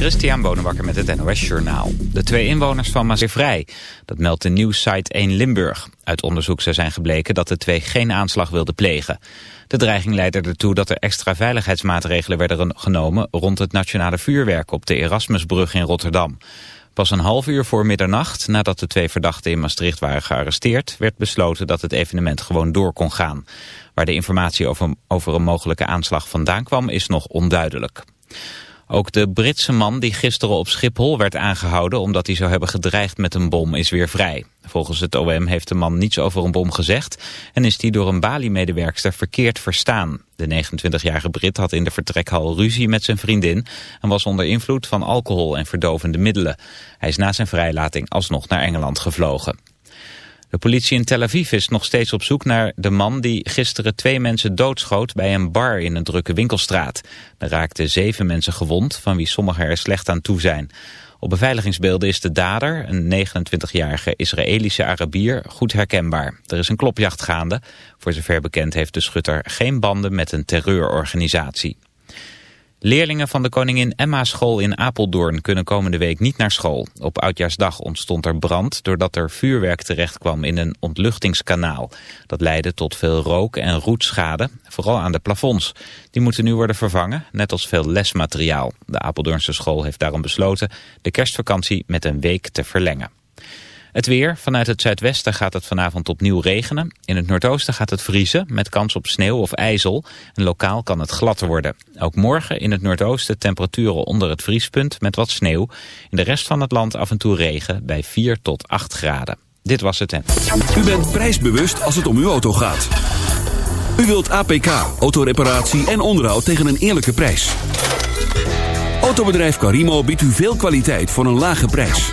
Christian Bonenbakker met het NOS Journaal. De twee inwoners van vrij. Dat meldt de nieuwssite 1 Limburg. Uit onderzoek zijn gebleken dat de twee geen aanslag wilden plegen. De dreiging leidde ertoe dat er extra veiligheidsmaatregelen werden genomen... rond het nationale vuurwerk op de Erasmusbrug in Rotterdam. Pas een half uur voor middernacht, nadat de twee verdachten in Maastricht waren gearresteerd... werd besloten dat het evenement gewoon door kon gaan. Waar de informatie over een mogelijke aanslag vandaan kwam is nog onduidelijk. Ook de Britse man die gisteren op Schiphol werd aangehouden omdat hij zou hebben gedreigd met een bom is weer vrij. Volgens het OM heeft de man niets over een bom gezegd en is die door een Bali-medewerkster verkeerd verstaan. De 29-jarige Brit had in de vertrekhal ruzie met zijn vriendin en was onder invloed van alcohol en verdovende middelen. Hij is na zijn vrijlating alsnog naar Engeland gevlogen. De politie in Tel Aviv is nog steeds op zoek naar de man die gisteren twee mensen doodschoot bij een bar in een drukke winkelstraat. Er raakten zeven mensen gewond, van wie sommigen er slecht aan toe zijn. Op beveiligingsbeelden is de dader, een 29-jarige Israëlische Arabier, goed herkenbaar. Er is een klopjacht gaande. Voor zover bekend heeft de schutter geen banden met een terreurorganisatie. Leerlingen van de Koningin Emma School in Apeldoorn kunnen komende week niet naar school. Op Oudjaarsdag ontstond er brand doordat er vuurwerk terecht kwam in een ontluchtingskanaal. Dat leidde tot veel rook- en roetschade, vooral aan de plafonds. Die moeten nu worden vervangen, net als veel lesmateriaal. De Apeldoornse school heeft daarom besloten de kerstvakantie met een week te verlengen. Het weer. Vanuit het zuidwesten gaat het vanavond opnieuw regenen. In het noordoosten gaat het vriezen met kans op sneeuw of ijzel. En lokaal kan het glad worden. Ook morgen in het noordoosten temperaturen onder het vriespunt met wat sneeuw. In de rest van het land af en toe regen bij 4 tot 8 graden. Dit was het. U bent prijsbewust als het om uw auto gaat. U wilt APK, autoreparatie en onderhoud tegen een eerlijke prijs. Autobedrijf Carimo biedt u veel kwaliteit voor een lage prijs.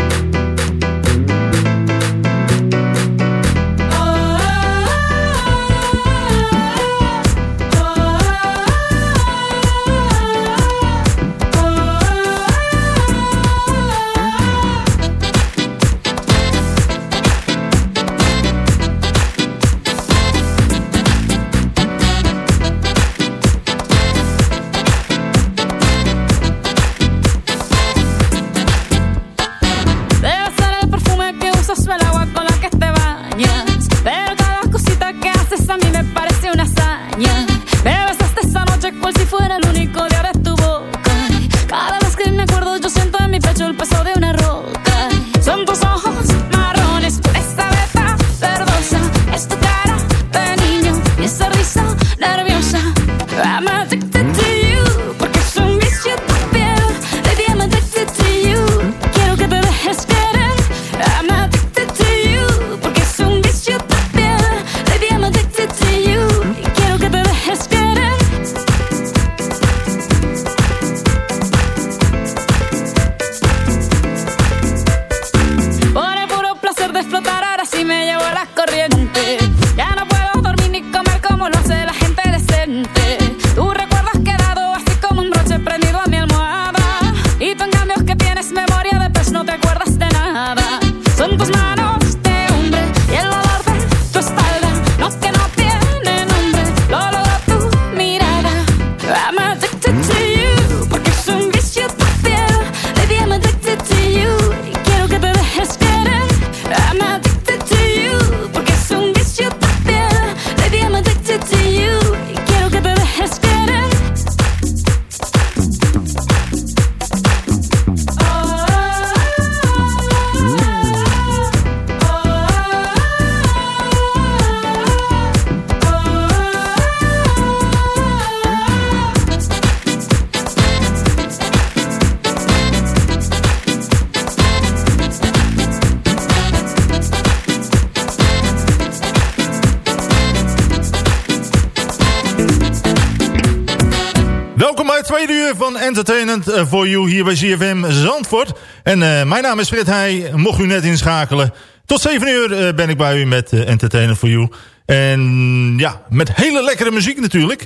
Welkom bij het tweede uur van Entertainment for You hier bij CFM Zandvoort. En uh, mijn naam is Frit Heij, mocht u net inschakelen. Tot 7 uur uh, ben ik bij u met Entertainment for You. En ja, met hele lekkere muziek natuurlijk.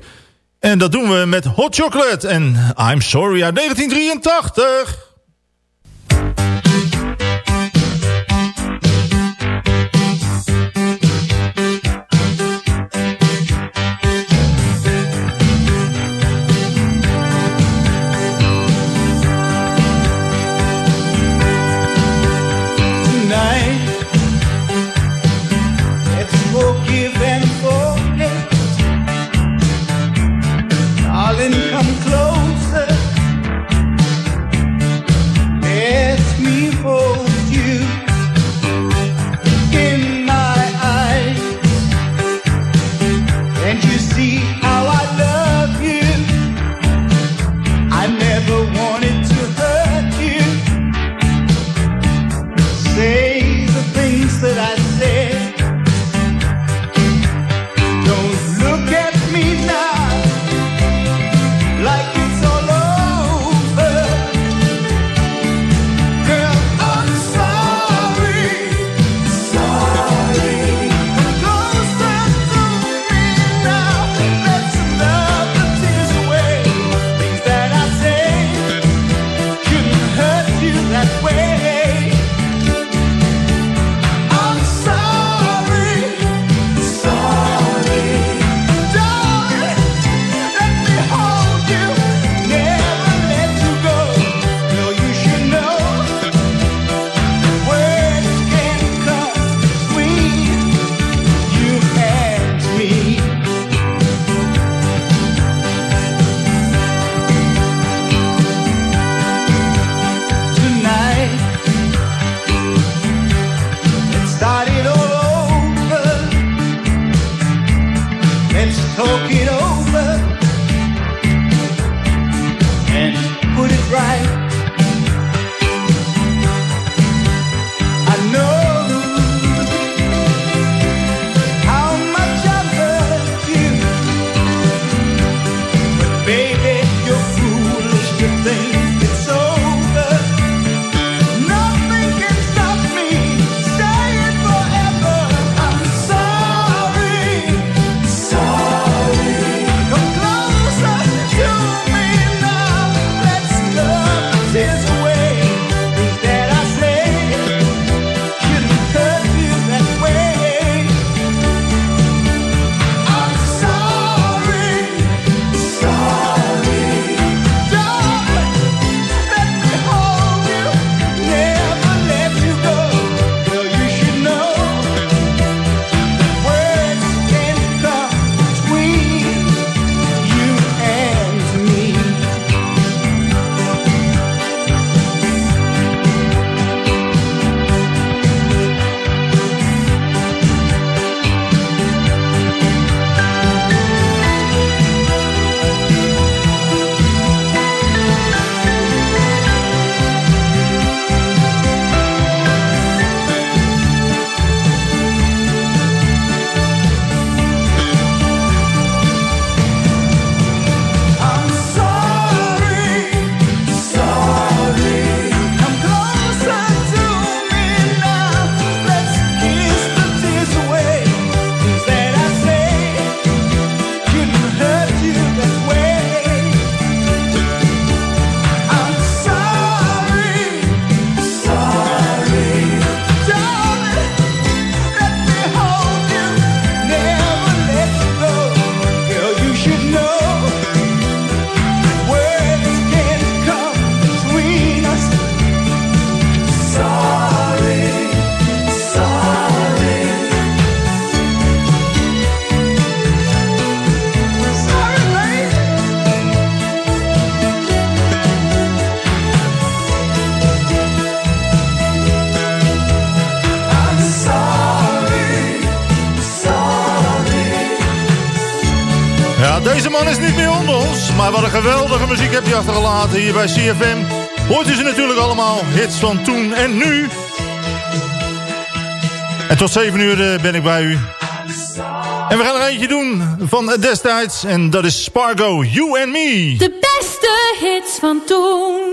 En dat doen we met Hot Chocolate en I'm Sorry uit 1983. Geweldige muziek heb je achtergelaten hier bij CFM. Hoort u ze natuurlijk allemaal, hits van toen en nu. En tot 7 uur eh, ben ik bij u. En we gaan er eentje doen van destijds. En dat is Spargo, You and Me. De beste hits van toen.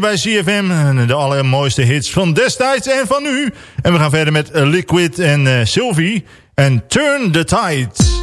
Bij CFM. De allermooiste hits van destijds en van nu. En we gaan verder met Liquid en uh, Sylvie. En Turn the Tide.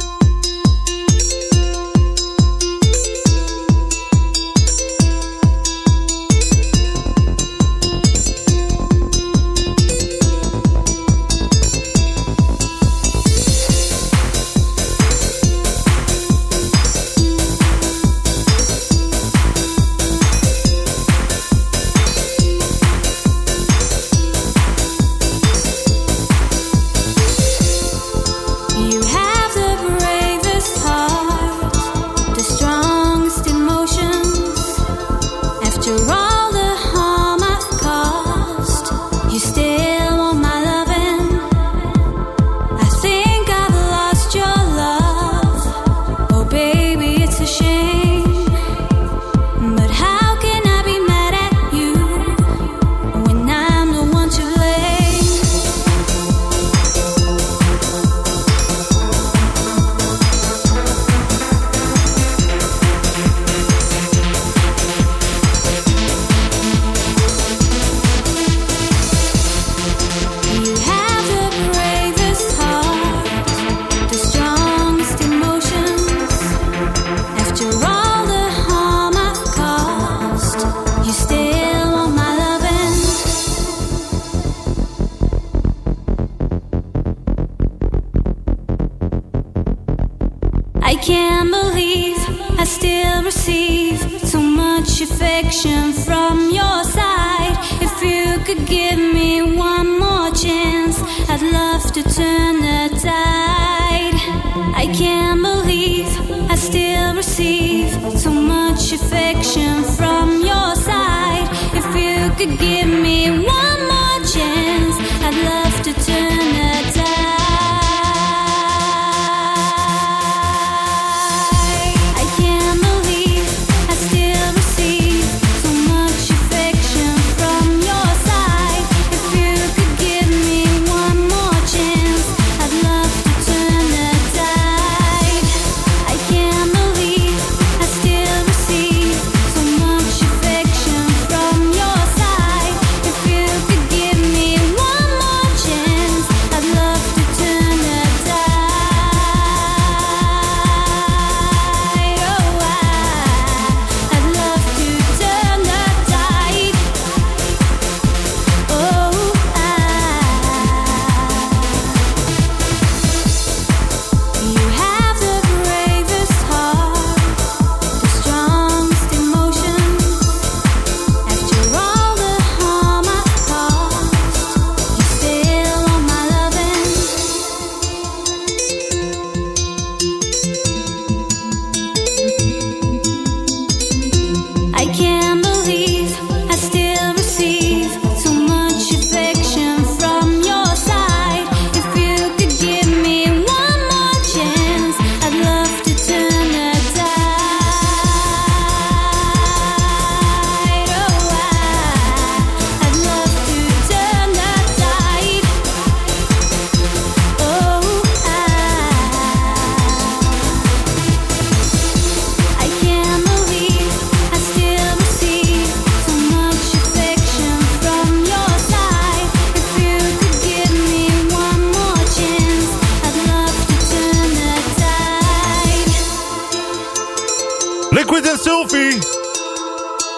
Receive so much affection from your side. If you could give me one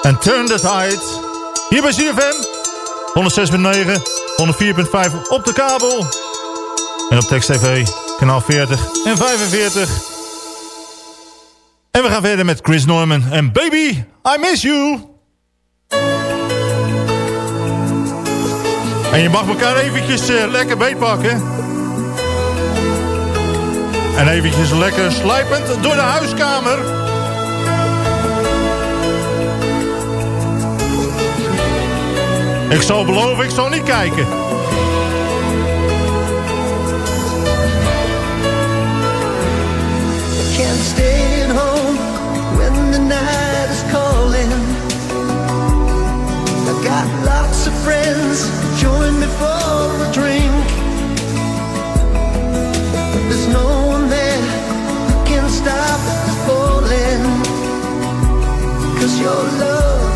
En Turn the Tide. Hier bij CFM. 106.9, 104.5 op de kabel. En op Text TV, kanaal 40 en 45. En we gaan verder met Chris Norman en Baby, I Miss You. En je mag elkaar eventjes eh, lekker beetpakken. En eventjes lekker slijpend door de huiskamer. Ik zal beloven, ik zal niet kijken. Can't stay at home when the night is calling. I got lots of friends, join me for a drink. There's no one there who can stop falling. Cause your love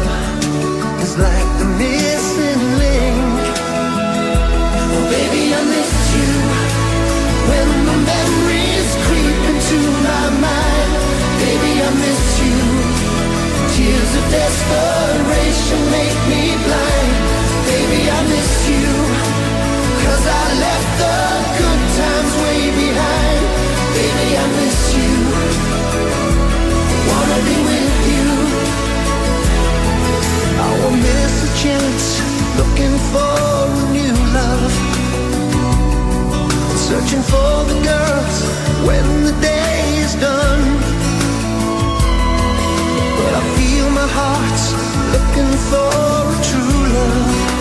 Desperation make me blind. Baby, I miss you. Cause I left the good times way behind. Baby, I miss you. Wanna be with you. I will miss a chance looking for a new love. Searching for the girls when the day is done. Heart's looking for a true love.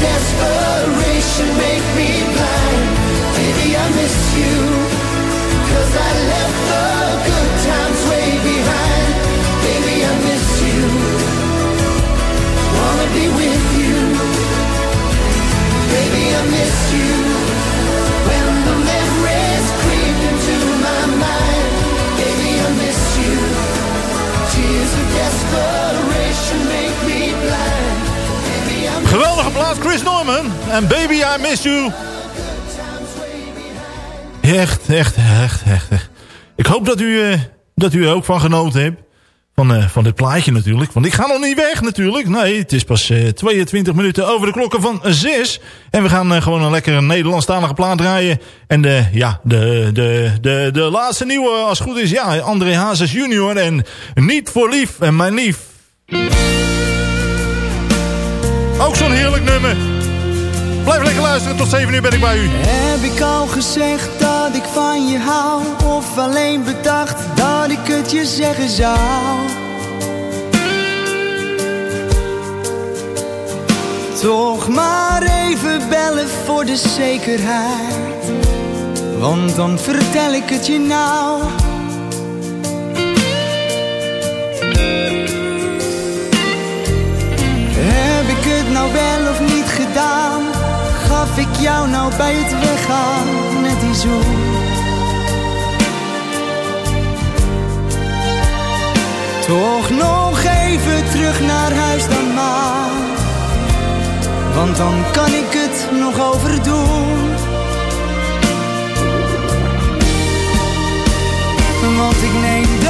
desperate. Gaat Chris Norman. En Baby, I Miss You. Echt, echt, echt, echt. Ik hoop dat u, eh, dat u er ook van genoten hebt. Van, eh, van dit plaatje natuurlijk. Want ik ga nog niet weg natuurlijk. Nee, het is pas eh, 22 minuten over de klokken van 6. En we gaan eh, gewoon een lekkere Nederlandstalige plaat draaien. En de, ja, de, de, de, de laatste nieuwe, als het goed is, ja, André Hazes junior. En Niet voor lief en mijn lief. Ook zo'n heerlijk nummer. Blijf lekker luisteren, tot 7 uur ben ik bij u. Heb ik al gezegd dat ik van je hou? Of alleen bedacht dat ik het je zeggen zou? Toch maar even bellen voor de zekerheid. Want dan vertel ik het je nou. Nou wel of niet gedaan? Gaf ik jou nou bij het weggaan net die zoen? Toch nog even terug naar huis dan maar. Want dan kan ik het nog overdoen. Want ik neem de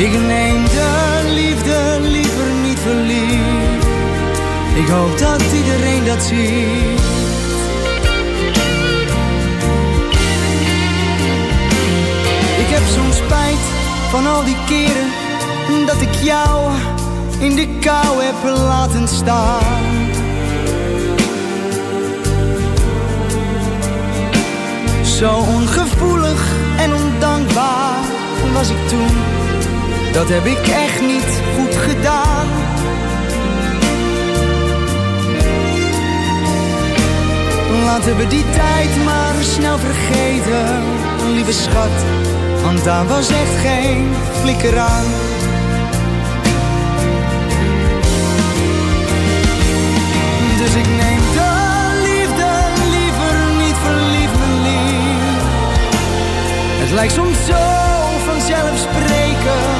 Ik neem de liefde liever niet verliefd. Ik hoop dat iedereen dat ziet. Ik heb soms spijt van al die keren dat ik jou in de kou heb laten staan. Zo ongevoelig en ondankbaar was ik toen. Dat heb ik echt niet goed gedaan. Laten we die tijd maar snel vergeten, lieve schat. Want daar was echt geen flikker aan. Dus ik neem de liefde liever niet verliefd, mijn lief. Het lijkt soms zo vanzelfsprekend,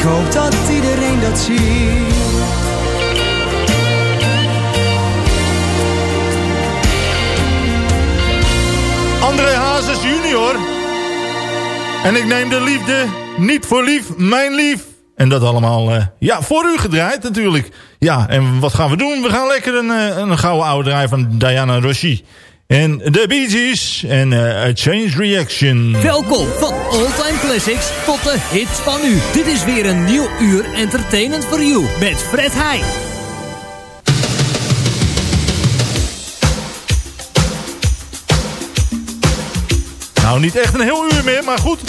Ik hoop dat iedereen dat ziet. André Hazes junior. En ik neem de liefde niet voor lief, mijn lief. En dat allemaal, eh, ja, voor u gedraaid natuurlijk. Ja, en wat gaan we doen? We gaan lekker een, eh, een gouden oude draai van Diana Rossi. En de Bee Gees en eh, A Change Reaction. Welkom van all-time classics tot de hits van nu. Dit is weer een nieuw uur entertainment for you met Fred Heij. Nou, niet echt een heel uur meer, maar goed.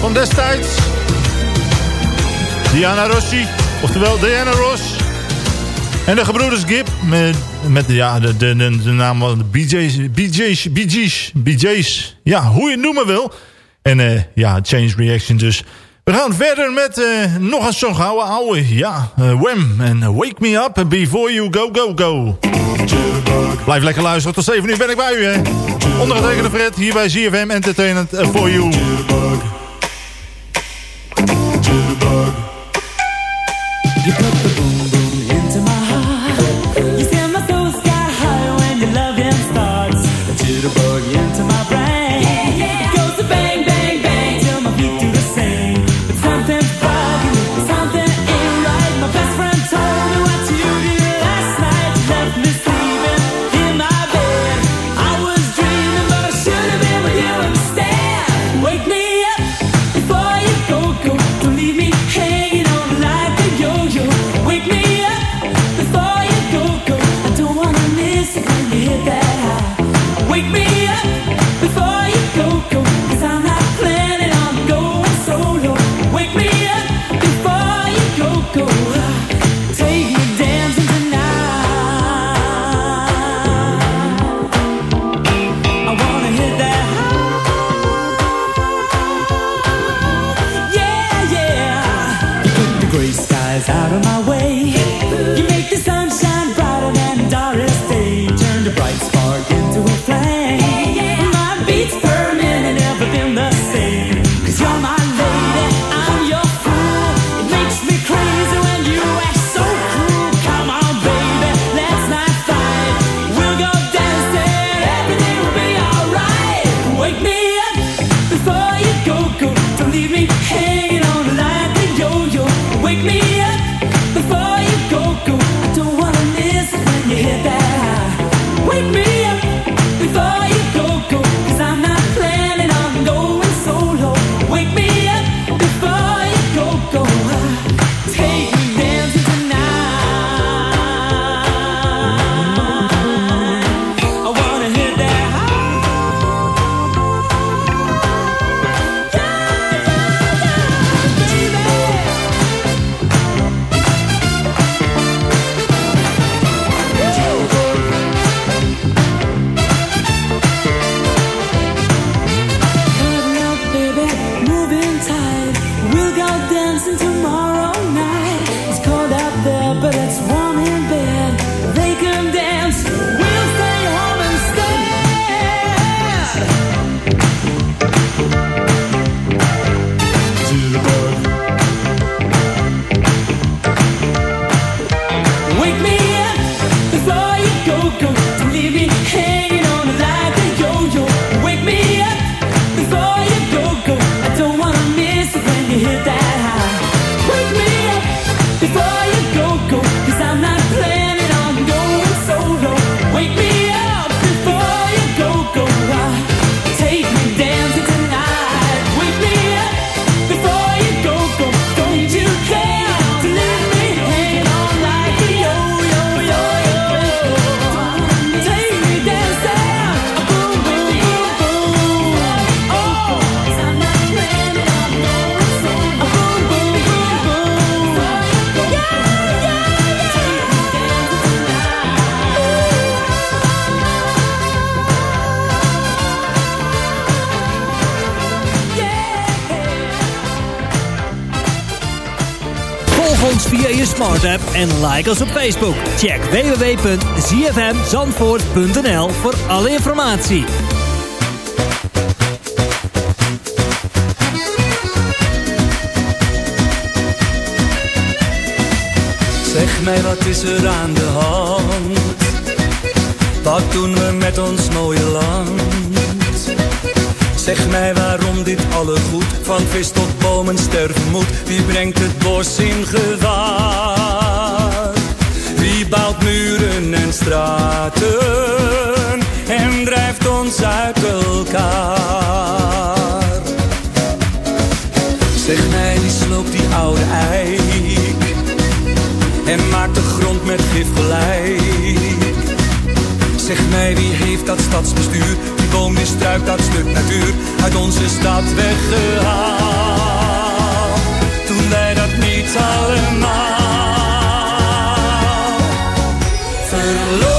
van destijds. Diana Rossi, oftewel Diana Ross. En de gebroeders Gib met, met ja, de, de, de, naam van de BJ's, BJ's, BJ's, BJ's. Ja, hoe je het noemen wil. En eh, ja, Change Reaction dus. We gaan verder met eh, nog een song ouwe ouwe. Ja, eh, uh, Wham en Wake Me Up Before You Go Go Go. Blijf lekker luisteren, tot 7 uur ben ik bij u, hè. Ondergetekende Fred, hier bij ZFM Entertainment for You. You put en like ons op Facebook. Check www.zfmzandvoort.nl voor alle informatie. Zeg mij wat is er aan de hand? Wat doen we met ons mooie land? Zeg mij waarom dit alle goed, van vis tot bomen sterven moet. Wie brengt het bos in gevaar? bouwt muren en straten en drijft ons uit elkaar. Zeg mij, die sloopt die oude eik en maakt de grond met gif gelijk. Zeg mij, wie heeft dat stadsbestuur, die boom, die struik, dat stuk natuur, uit onze stad weggehaald? Toen wij dat niet allemaal and love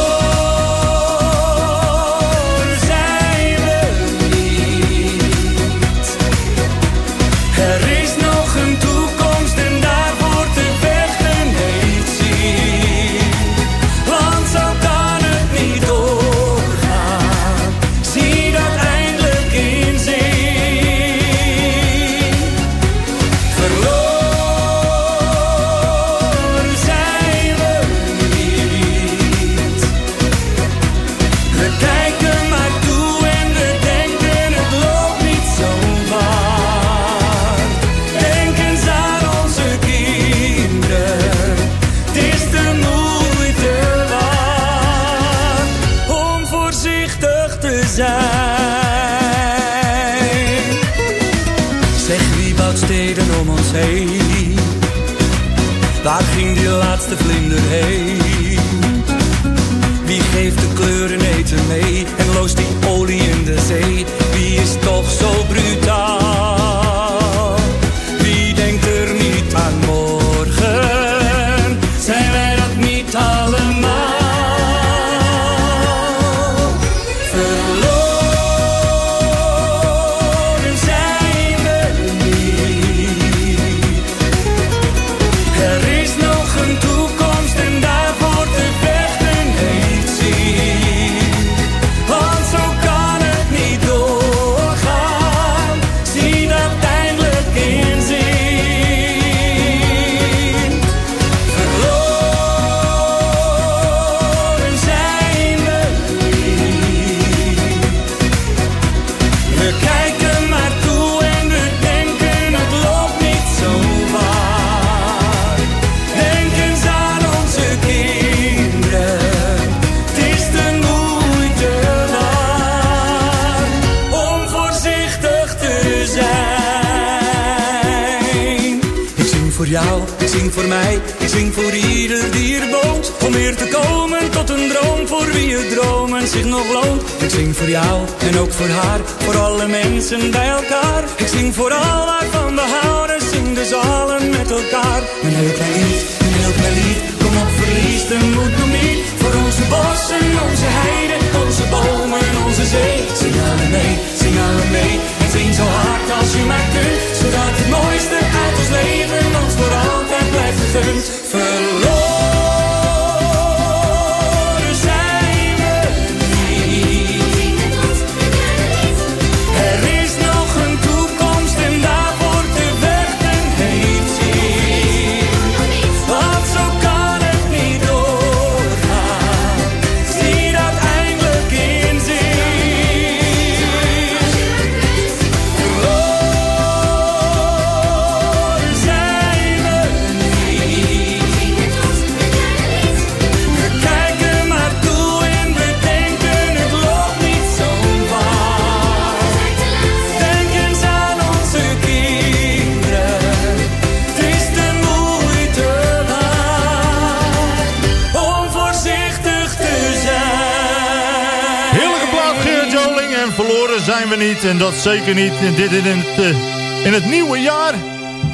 En dat zeker niet. En dit in het, eh, in het nieuwe jaar.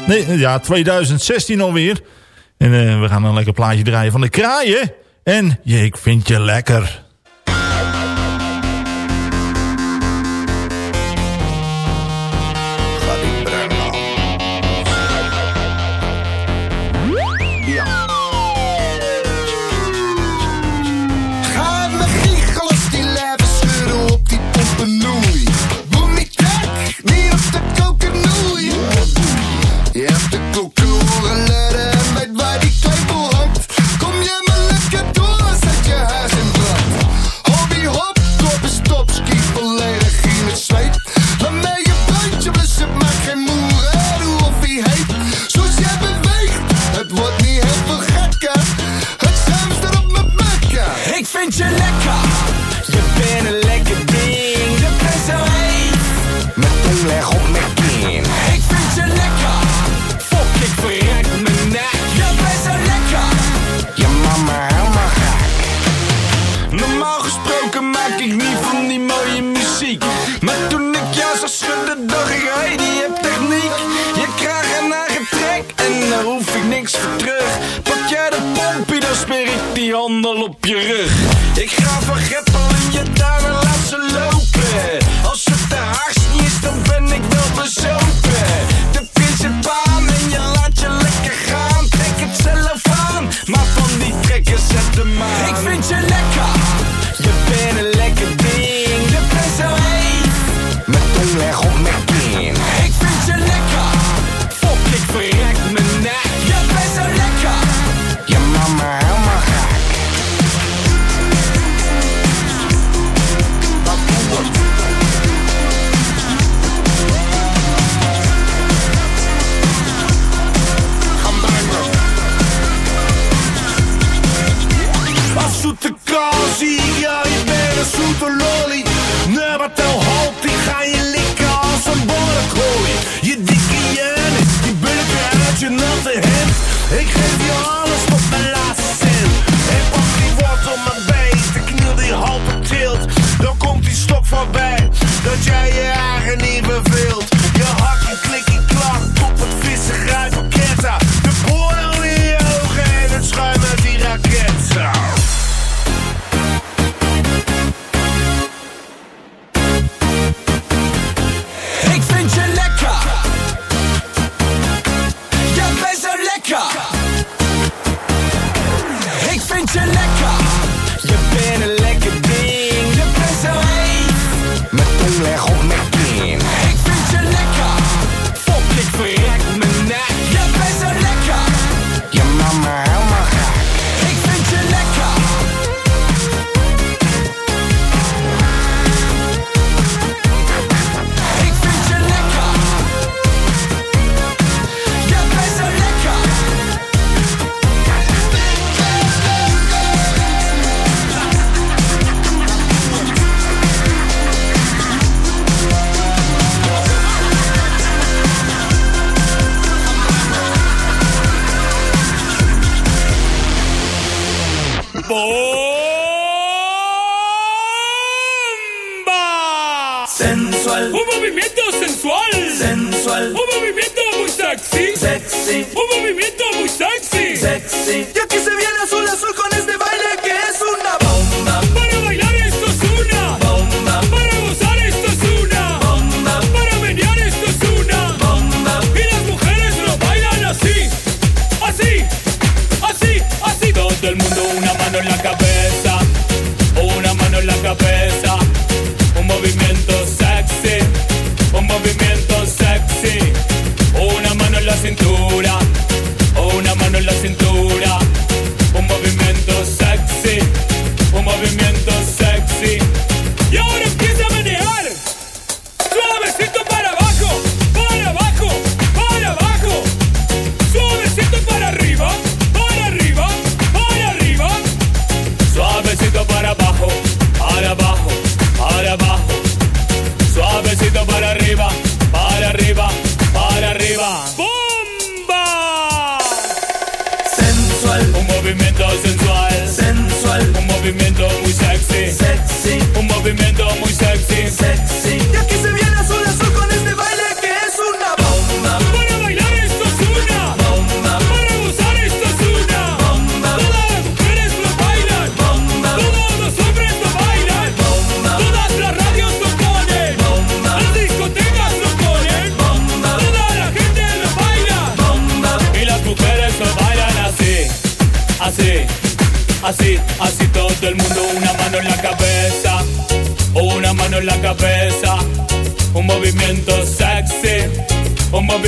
Nee, eh, ja, 2016 alweer. En eh, we gaan een lekker plaatje draaien van de kraaien. En je, ik vind je lekker. handel op je rug. Ik ga van Un movimiento muy sexy. Sexy. Un movimiento muy sexy. Sexy. Y aquí se viene azul azul con este baile.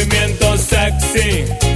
movimiento sexy.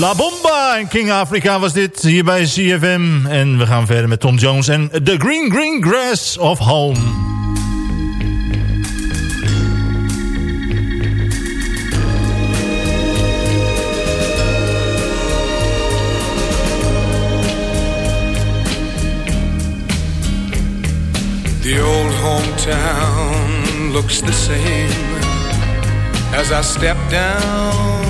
La Bomba en King Africa was dit hier bij CFM. En we gaan verder met Tom Jones en The Green Green Grass of Home. The old hometown looks the same as I step down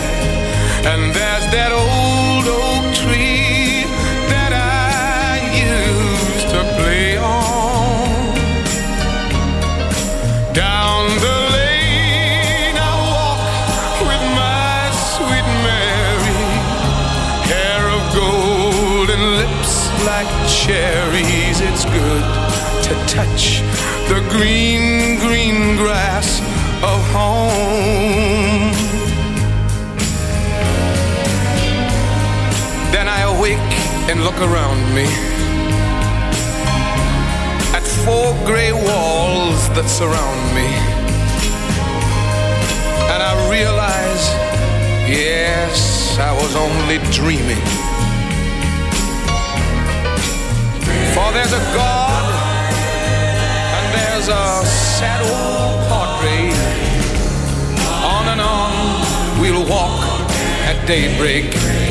That old oak tree that I used to play on. Down the lane I walk with my sweet Mary, hair of gold and lips like cherries. It's good to touch the green, green grass of home. And look around me at four gray walls that surround me. And I realize, yes, I was only dreaming. For there's a God and there's a sad old portrait. On and on we'll walk at daybreak.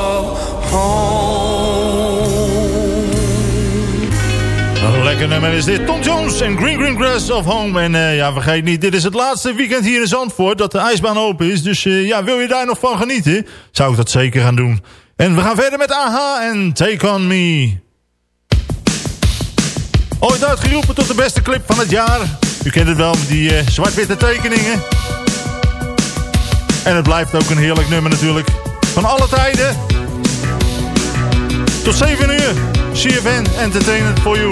lekker nummer is dit. Tom Jones en Green Green Grass of Home. En eh, ja, vergeet niet, dit is het laatste weekend hier in Zandvoort dat de ijsbaan open is. Dus eh, ja, wil je daar nog van genieten? Zou ik dat zeker gaan doen. En we gaan verder met AHA en Take On Me. Ooit uitgeroepen tot de beste clip van het jaar. U kent het wel, die eh, zwart-witte tekeningen. En het blijft ook een heerlijk nummer natuurlijk. Van alle tijden. Tot 7 uur. CFN Entertainment for You.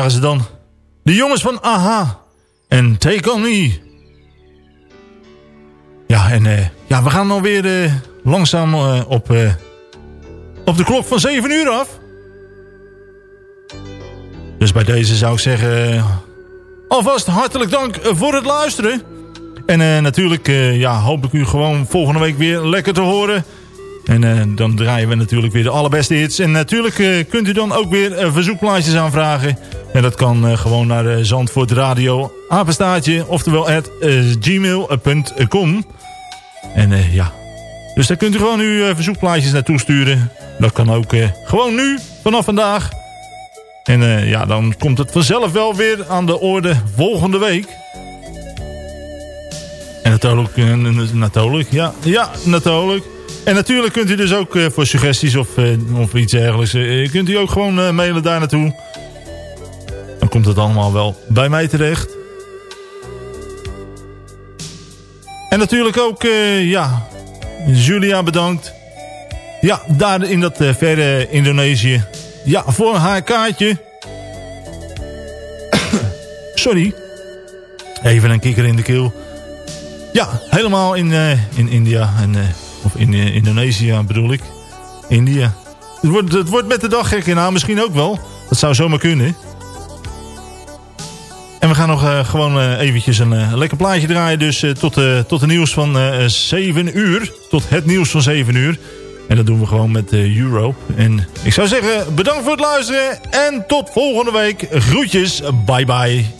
Waren ze dan. De jongens van AHA. En Take On Me. Ja, en eh, ja, we gaan alweer eh langzaam eh, op, op de klok van 7 uur af. Dus bij deze zou ik zeggen... alvast hartelijk dank voor het luisteren. En natuurlijk ja, hoop ik u gewoon volgende week weer lekker te horen. En eh, dan draaien we natuurlijk weer de allerbeste hits. En natuurlijk eh, kunt u dan ook weer eh, verzoekplaatjes aanvragen. En dat kan gewoon naar uh, Zandvoort Radio apenstaartje, oftewel at gmail.com. En ja, dus daar kunt u gewoon uw verzoekplaatjes naartoe sturen. Dat kan ook gewoon nu, vanaf vandaag. En ja, dan komt het vanzelf wel weer aan de orde volgende week. En natuurlijk, natuurlijk, ja, ja, natuurlijk. En natuurlijk kunt u dus ook eh, voor suggesties of, eh, of iets dergelijks... eh, kunt u ook gewoon mailen daar naartoe. Dan komt het allemaal wel bij mij terecht. En natuurlijk ook, ja, Julia bedankt. Ja, daar in dat verre Indonesië. Ja, voor haar kaartje. Sorry. Even een kikker in de keel. Ja, helemaal in, in India. En, of in eh, Indonesië bedoel ik. India. Het wordt, het wordt met de dag gek nou misschien ook wel. Dat zou zomaar kunnen. En we gaan nog eh, gewoon eh, eventjes een lekker plaatje draaien. Dus tot, tot de nieuws van eh 7 uur. Tot het nieuws van 7 uur. En dat doen we gewoon met Europe. En ik zou zeggen, bedankt voor het luisteren. En tot volgende week. Groetjes. Bye bye.